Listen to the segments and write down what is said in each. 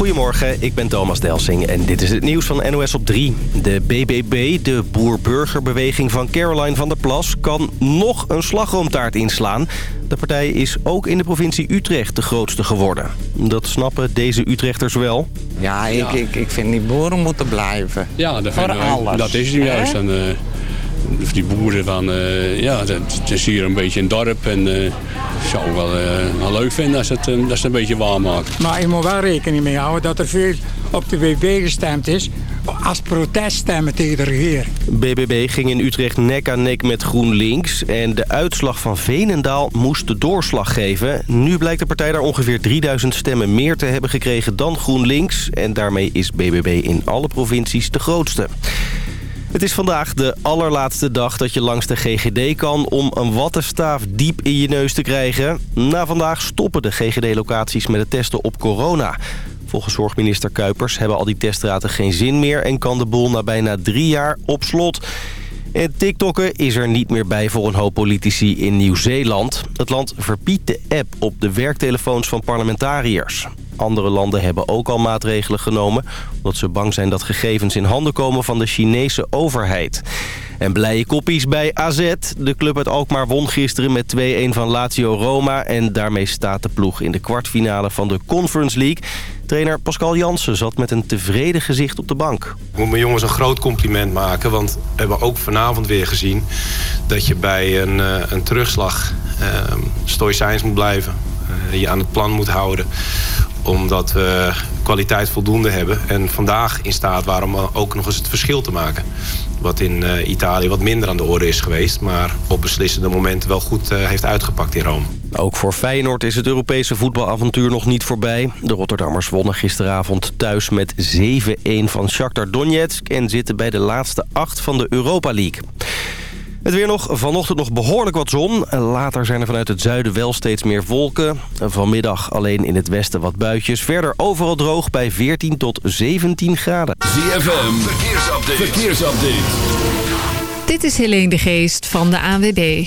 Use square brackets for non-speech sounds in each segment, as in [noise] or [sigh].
Goedemorgen, ik ben Thomas Delsing en dit is het nieuws van NOS op 3. De BBB, de boer-burgerbeweging van Caroline van der Plas... kan nog een slagroomtaart inslaan. De partij is ook in de provincie Utrecht de grootste geworden. Dat snappen deze Utrechters wel. Ja, ik, Ik, ik vind die boeren moeten blijven. Ja, dat, Voor alles. dat is het juist. En, eh, die boeren van, eh, ja, het, is hier een beetje een dorp. En eh, ik zou het wel, eh, wel leuk vinden als het, dat ze het een beetje waar maken. Maar je moet wel rekening mee houden dat er veel op de WB gestemd is als proteststemmen tegen de regering. BBB ging in Utrecht nek aan nek met GroenLinks. En de uitslag van Veenendaal moest de doorslag geven. Nu blijkt de partij daar ongeveer 3000 stemmen meer te hebben gekregen dan GroenLinks. En daarmee is BBB in alle provincies de grootste. Het is vandaag de allerlaatste dag dat je langs de GGD kan om een wattenstaaf diep in je neus te krijgen. Na vandaag stoppen de GGD-locaties met het testen op corona. Volgens zorgminister Kuipers hebben al die testraten geen zin meer... en kan de boel na bijna drie jaar op slot. En TikTokken is er niet meer bij voor een hoop politici in Nieuw-Zeeland. Het land verbiedt de app op de werktelefoons van parlementariërs. Andere landen hebben ook al maatregelen genomen... omdat ze bang zijn dat gegevens in handen komen van de Chinese overheid. En blije koppies bij AZ. De club uit Alkmaar won gisteren met 2-1 van Lazio Roma... en daarmee staat de ploeg in de kwartfinale van de Conference League. Trainer Pascal Jansen zat met een tevreden gezicht op de bank. Ik moet mijn jongens een groot compliment maken. Want we hebben ook vanavond weer gezien... dat je bij een, eh, een terugslag uh, stoïcijns moet blijven. Eh, je aan het plan moet houden. Omdat we kwaliteit voldoende hebben. En vandaag in staat waren om ook nog eens het verschil te maken. Wat in eh, Italië wat minder aan de orde is geweest. Maar op beslissende momenten wel goed eh, heeft uitgepakt in Rome. Ook voor Feyenoord is het Europese voetbalavontuur nog niet voorbij. De Rotterdammers wonnen gisteravond thuis met 7-1 van Shakhtar Donetsk... en zitten bij de laatste acht van de Europa League. Het weer nog. Vanochtend nog behoorlijk wat zon. Later zijn er vanuit het zuiden wel steeds meer wolken. Vanmiddag alleen in het westen wat buitjes. Verder overal droog bij 14 tot 17 graden. ZFM, verkeersupdate. verkeersupdate. Dit is Helene de Geest van de ANWB.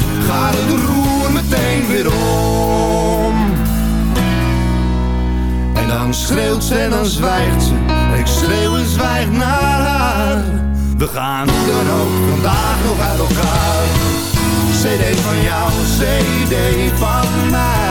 gaat het roer meteen weer om. En dan schreeuwt ze en dan zwijgt ze. Ik schreeuw en zwijg naar haar. We gaan hoe dan ook vandaag nog uit elkaar. CD van jou, CD van mij.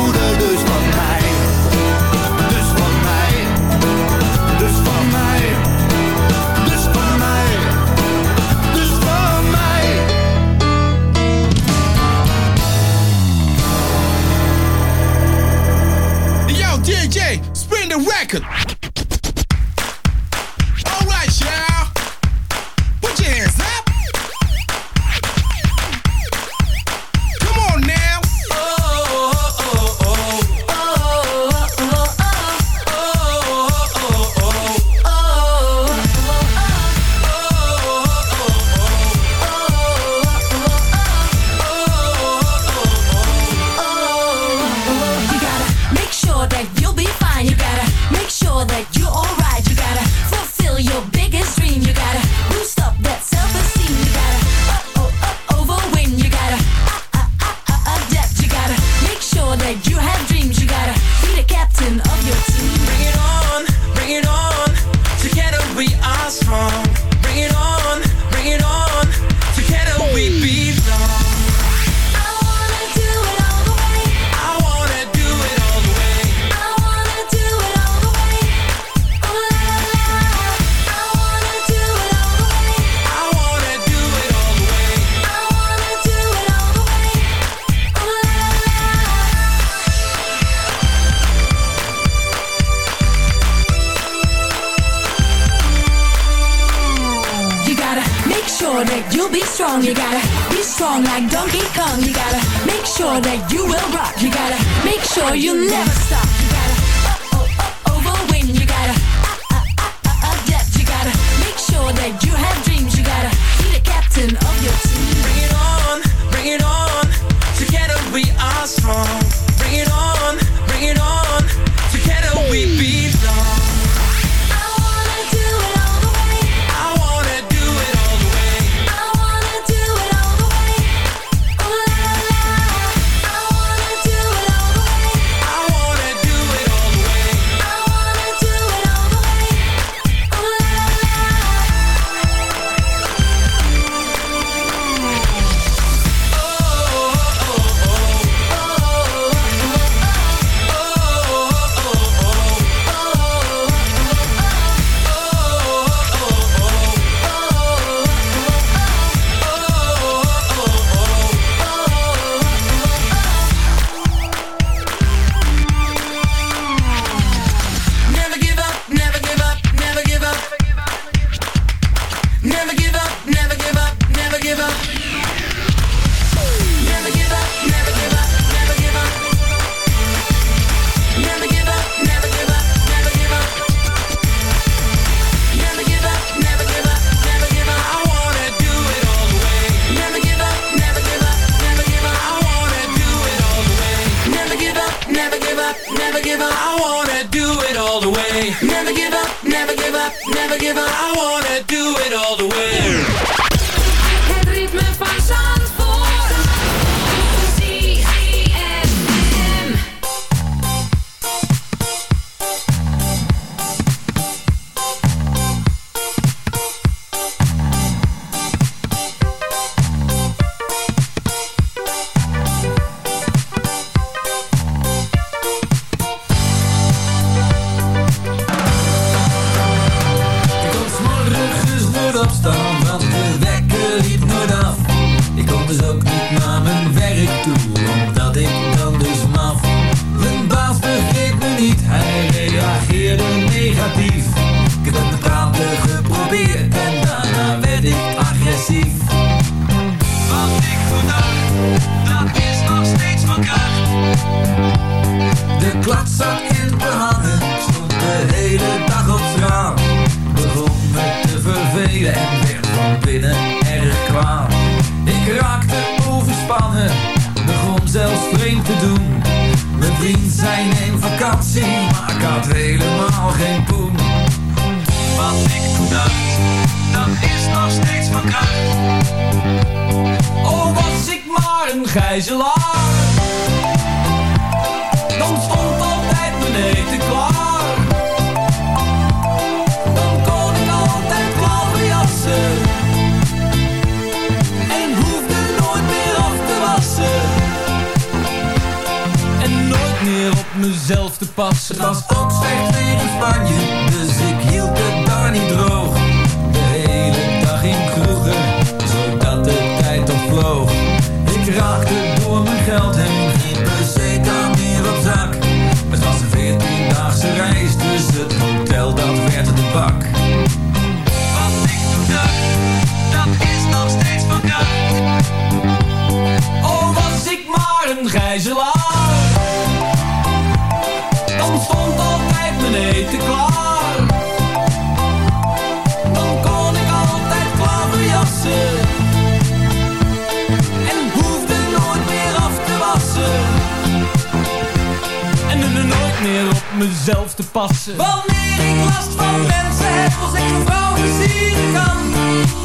mezelf te passen. Wanneer ik last van mensen heb, als ik een vrouw gezien kan.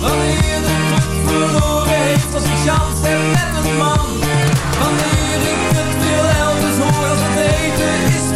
Wanneer de druk verloren heeft, als ik chance heb met een man. Wanneer ik het wil elders hoor, als het eten is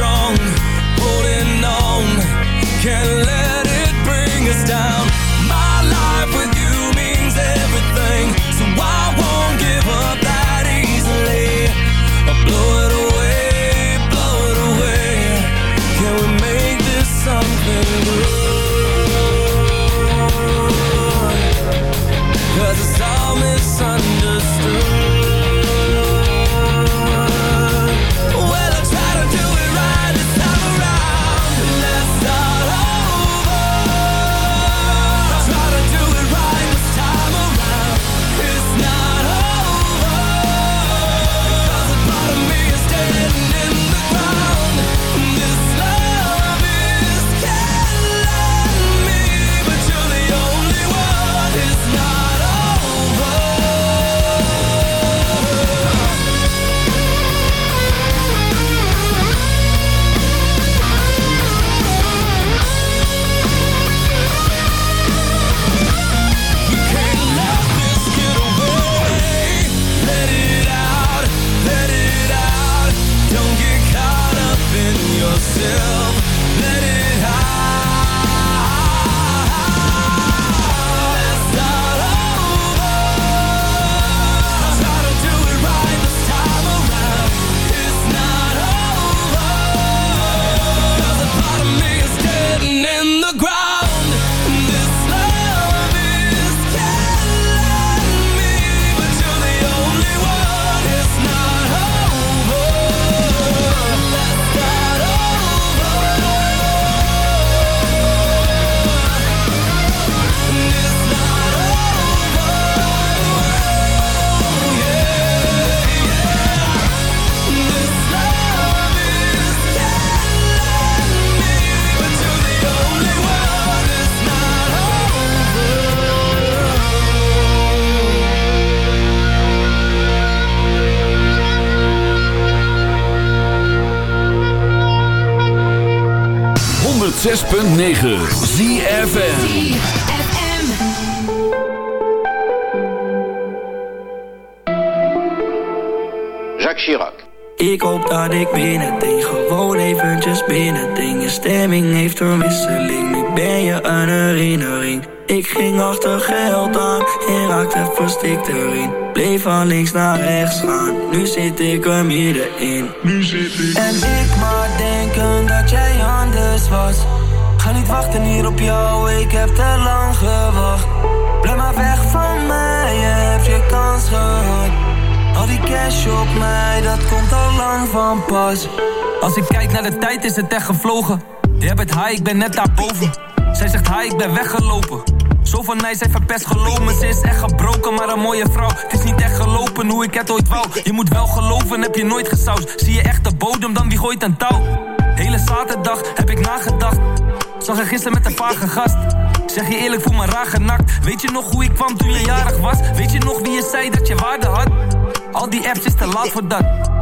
strong. Ik ging achter geld aan en raakte verstikt erin. Bleef van links naar rechts gaan, nu zit ik er middenin. Nu zit ik. En ik maar denken dat jij anders was. Ga niet wachten hier op jou, ik heb te lang gewacht. Blijf maar weg van mij, je hebt je kans gehad. Al die cash op mij, dat komt al lang van pas. Als ik kijk naar de tijd is het echt gevlogen. Jij bent high, ik ben net daarboven. Zij zegt hi, ik ben weggelopen. Zo van nice, hij verpest geloven. Ze is echt gebroken, maar een mooie vrouw. Het is niet echt gelopen hoe ik het ooit wou. Je moet wel geloven, heb je nooit gesausd. Zie je echt de bodem, dan wie gooit een touw? Hele zaterdag heb ik nagedacht. Zag je gisteren met een vage gast. Zeg je eerlijk, voel me raar genakt. Weet je nog hoe ik kwam toen je jarig was? Weet je nog wie je zei dat je waarde had? Al die apps is te laat voor dat.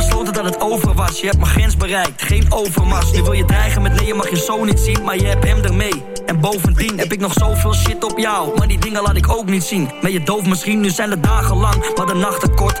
Besloten dat het over was. Je hebt mijn grens bereikt, geen overmars. Nu wil je dreigen met nee, je mag je zo niet zien, maar je hebt hem ermee. En bovendien heb ik nog zoveel shit op jou. Maar die dingen laat ik ook niet zien. Ben je doof misschien, nu zijn de dagen lang, maar de nachten kort.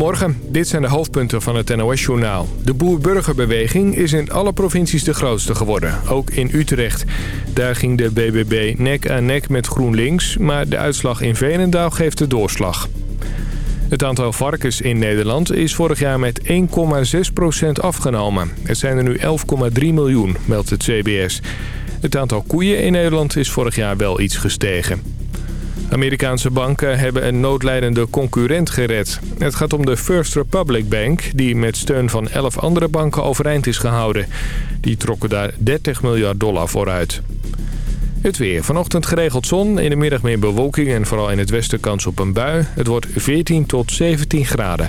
Goedemorgen, dit zijn de hoofdpunten van het NOS-journaal. De boer-burgerbeweging is in alle provincies de grootste geworden, ook in Utrecht. Daar ging de BBB nek aan nek met GroenLinks, maar de uitslag in Veenendaal geeft de doorslag. Het aantal varkens in Nederland is vorig jaar met 1,6% afgenomen. Het zijn er nu 11,3 miljoen, meldt het CBS. Het aantal koeien in Nederland is vorig jaar wel iets gestegen. Amerikaanse banken hebben een noodlijdende concurrent gered. Het gaat om de First Republic Bank, die met steun van 11 andere banken overeind is gehouden. Die trokken daar 30 miljard dollar vooruit. Het weer. Vanochtend geregeld zon, in de middag meer bewolking en vooral in het westen kans op een bui. Het wordt 14 tot 17 graden.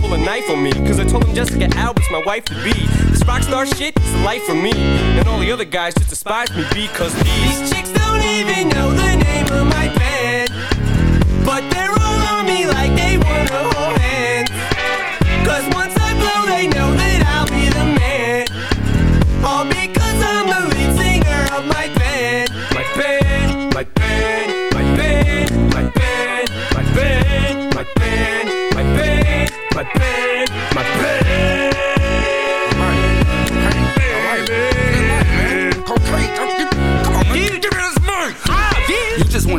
pull a knife on me. Cause I told him Jessica Albert's my wife to be. This rock star shit is the life for me. And all the other guys just despise me because these chicks don't even know the name of my band. But they're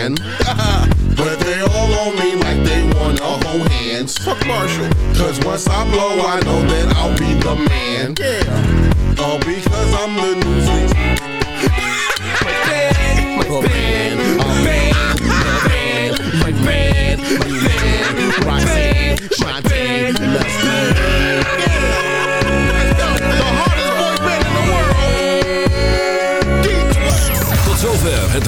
My band. [laughs] but they all on me like they wanna hold hands. Fuck Marshall. Cause once I blow, I know that I'll be the man. Yeah. All because I'm the new